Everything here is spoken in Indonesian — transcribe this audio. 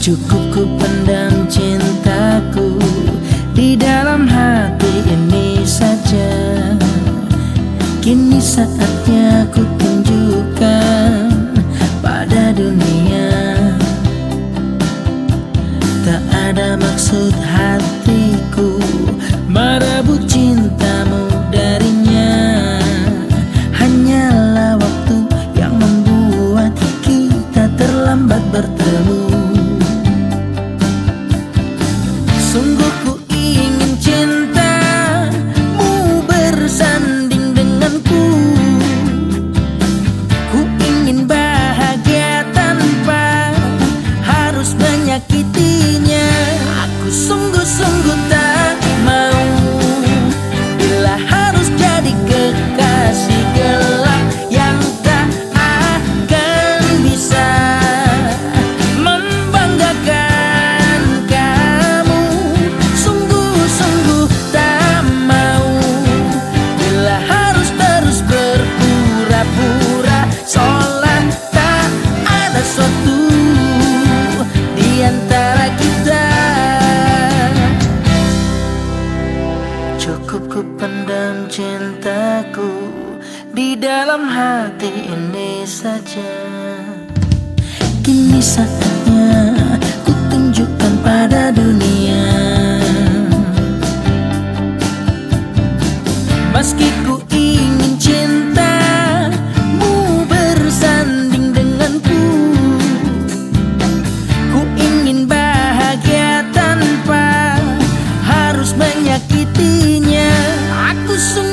Cukup ku pendam cintaku Di dalam hati ini saja. Kini saatnya ku harus cintaku di dalam hati ini saja Kini saatnya ku tunjukkan pada dunia Meski ku ingin cinta. bersanding denganku Ku ingin bahagia tanpa harus menyakiti listen